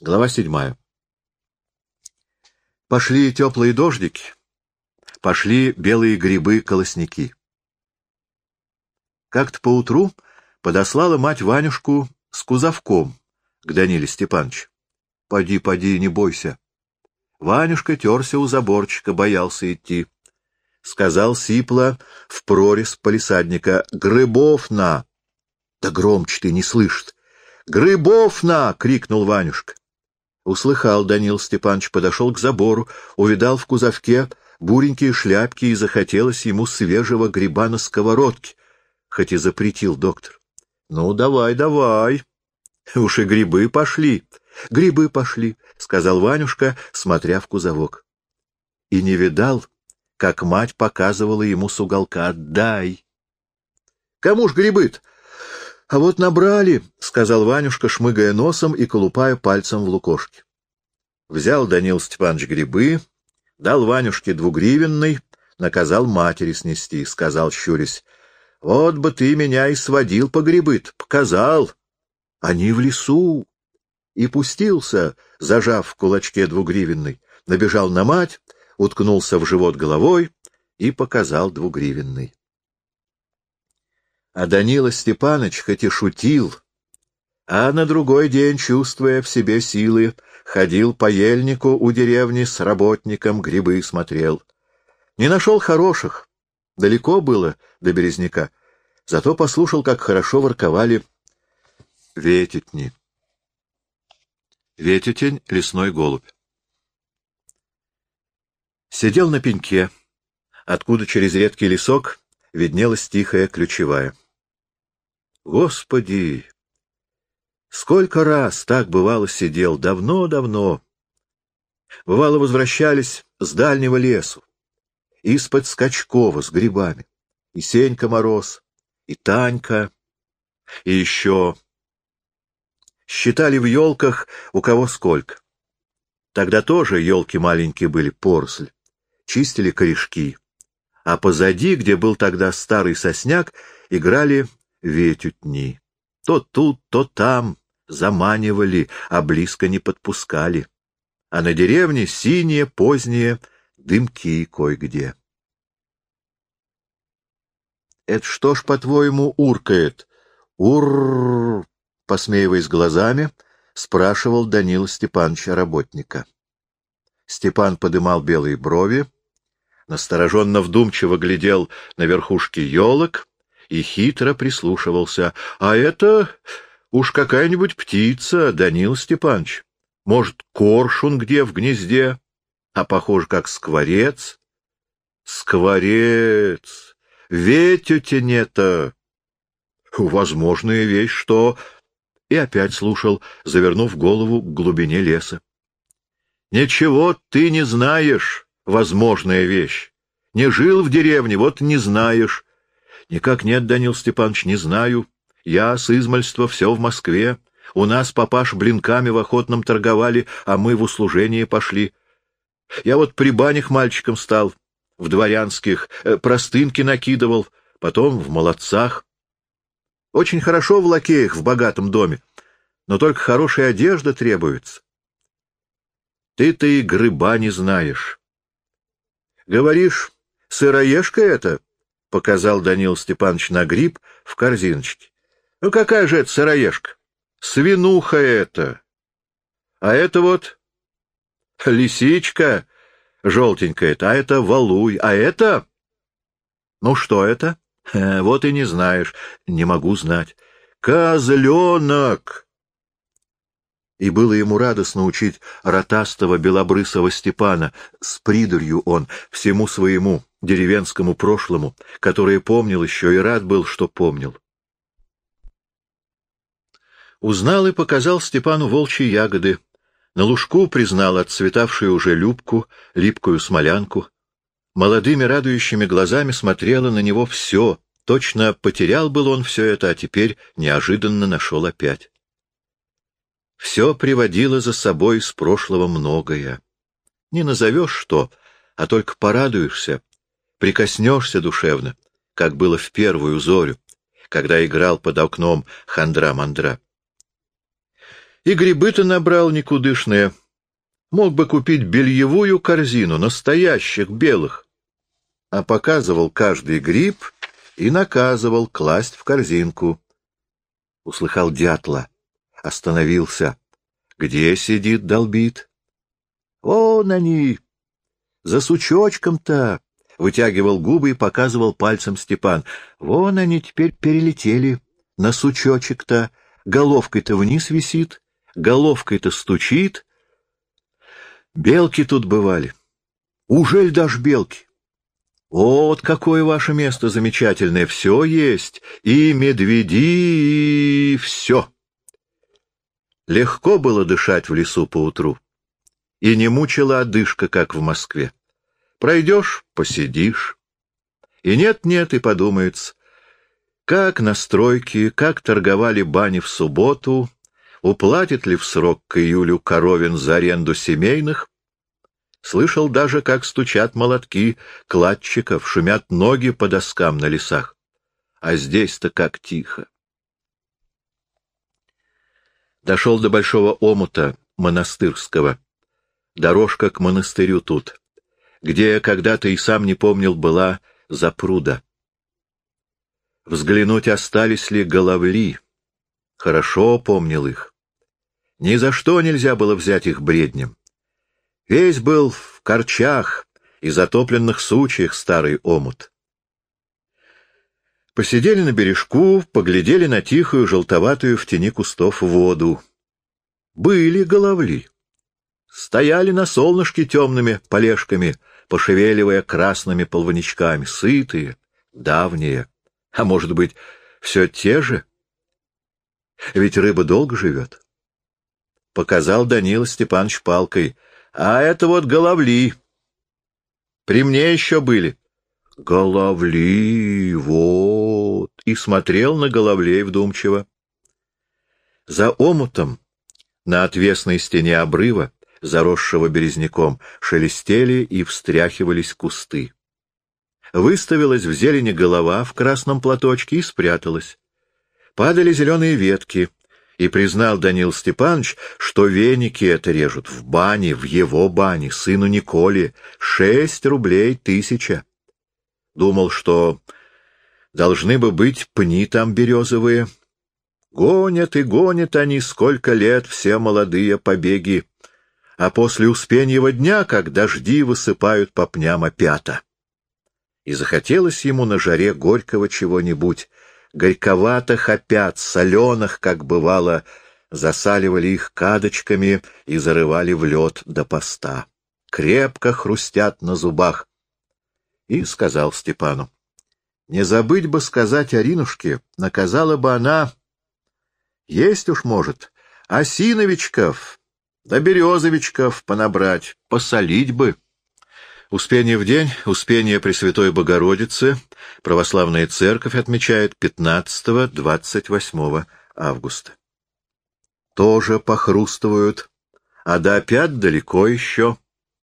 Глава седьмая. Пошли теплые дождики, пошли белые грибы-колосники. Как-то поутру подослала мать Ванюшку с кузовком к Даниле Степановичу. Поди, поди, не бойся. Ванюшка терся у заборчика, боялся идти. Сказал сипло в прорез полисадника. «Грыбов на!» Да громче ты не слышит. «Грыбов на!» — крикнул Ванюшка. Услыхал Данил Степанович, подошел к забору, увидал в кузовке буренькие шляпки и захотелось ему свежего гриба на сковородке, хоть и запретил доктор. — Ну, давай, давай. Уж и грибы пошли. — Грибы пошли, — сказал Ванюшка, смотря в кузовок. И не видал, как мать показывала ему с уголка. «Дай!» «Кому ж грибы-то?» А вот набрали, — сказал Ванюшка, шмыгая носом и колупая пальцем в лукошке. Взял Данил Степанович грибы, дал Ванюшке двугривенный, наказал матери снести, сказал, щурясь, — вот бы ты меня и сводил по грибы показал. Они в лесу. И пустился, зажав в кулачке двугривенный, набежал на мать, уткнулся в живот головой и показал двугривенный. А Данила Степаныч хоть и шутил, а на другой день, чувствуя в себе силы, ходил по ельнику у деревни с работником, грибы смотрел. Не нашел хороших, далеко было до Березняка, зато послушал, как хорошо ворковали вететни. Вететень — лесной голубь. Сидел на пеньке, откуда через редкий лесок виднелась тихая ключевая. Господи! Сколько раз так бывало сидел, давно-давно. Бывало, возвращались с дальнего лесу, из-под Скачкова с грибами, и Сенька Мороз, и Танька, и еще... Считали в елках у кого сколько. Тогда тоже елки маленькие были, поросль. Чистили корешки. А позади, где был тогда старый сосняк, играли ветютни. То тут, то там заманивали, а близко не подпускали. А на деревне синие, поздние дымки кое-где. — Это что ж, по-твоему, уркает? Ур! посмеиваясь глазами, спрашивал Данила Степановича работника. Степан подымал белые брови, настороженно вдумчиво глядел на верхушки елок и хитро прислушивался. — А это уж какая-нибудь птица, Данил Степанович. Может, коршун где в гнезде, а похож как скворец? — Скворец! Ветютень-то! Возможная вещь, что... И опять слушал, завернув голову к глубине леса. — Ничего ты не знаешь, возможная вещь. Не жил в деревне, вот не знаешь. — Никак нет, Данил Степанович, не знаю. Я с измальства все в Москве. У нас папаш блинками в охотном торговали, а мы в услужение пошли. Я вот при банях мальчиком стал, в дворянских, э, простынки накидывал, потом в молодцах. Очень хорошо в лакеях в богатом доме, но только хорошая одежда требуется. Ты-то и грыба не знаешь. Говоришь, сыроежка это? — показал Данил Степанович на гриб в корзиночке. — Ну какая же это сыроежка? Свинуха это. А это вот лисичка желтенькая, а это валуй, а это... Ну что это? Вот и не знаешь. Не могу знать. Козленок! И было ему радостно учить ротастого белобрысого Степана, с придурью он, всему своему деревенскому прошлому, которое помнил еще и рад был, что помнил. Узнал и показал Степану волчьи ягоды. На лужку признал отцветавшую уже любку, липкую смолянку. Молодыми радующими глазами смотрело на него все. Точно потерял был он все это, а теперь неожиданно нашел опять. Все приводило за собой с прошлого многое. Не назовешь что, а только порадуешься, прикоснешься душевно, как было в первую зорю, когда играл под окном хандра-мандра. И грибы-то набрал никудышные. Мог бы купить бельевую корзину, настоящих белых. А показывал каждый гриб и наказывал класть в корзинку. Услыхал дятла. Остановился. Где сидит, долбит? Вон они! За сучочком-то! Вытягивал губы и показывал пальцем Степан. Вон они теперь перелетели на сучочек-то. Головкой-то вниз висит, головкой-то стучит. Белки тут бывали. Ужель даже белки? Вот какое ваше место замечательное. Все есть. И медведи, и все. Легко было дышать в лесу поутру. И не мучила одышка, как в Москве. Пройдешь — посидишь. И нет-нет, и подумается, как настройки, как торговали бани в субботу, уплатит ли в срок к июлю коровин за аренду семейных, Слышал даже, как стучат молотки кладчиков, шумят ноги по доскам на лесах. А здесь-то как тихо. Дошел до большого омута монастырского. Дорожка к монастырю тут, где когда-то и сам не помнил была запруда. Взглянуть, остались ли головли. Хорошо помнил их. Ни за что нельзя было взять их бреднем. Весь был в корчах и затопленных сучьях старый омут. Посидели на бережку, поглядели на тихую, желтоватую в тени кустов воду. Были головли. Стояли на солнышке темными полежками, пошевеливая красными полваничками, сытые, давние. А может быть, все те же? Ведь рыба долго живет. Показал Данила Степанович палкой — а это вот головли. При мне еще были. Головли, вот. И смотрел на головлей вдумчиво. За омутом, на отвесной стене обрыва, заросшего березняком, шелестели и встряхивались кусты. Выставилась в зелени голова в красном платочке и спряталась. Падали зеленые ветки, и признал Данил Степанович, что веники это режут в бане, в его бане, сыну Николе, шесть рублей тысяча. Думал, что должны бы быть пни там березовые. Гонят и гонят они сколько лет все молодые побеги, а после Успеньего дня, как дожди высыпают по пням опята. И захотелось ему на жаре горького чего-нибудь, горьковатых опят, соленых, как бывало, засаливали их кадочками и зарывали в лед до поста. Крепко хрустят на зубах. И сказал Степану. Не забыть бы сказать Аринушке, наказала бы она... Есть уж может, осиновичков, да березовичков понабрать, посолить бы. Успение в день, Успение Пресвятой Богородицы, православная церковь отмечает 15-28 августа. Тоже похрустывают, а до опять далеко еще.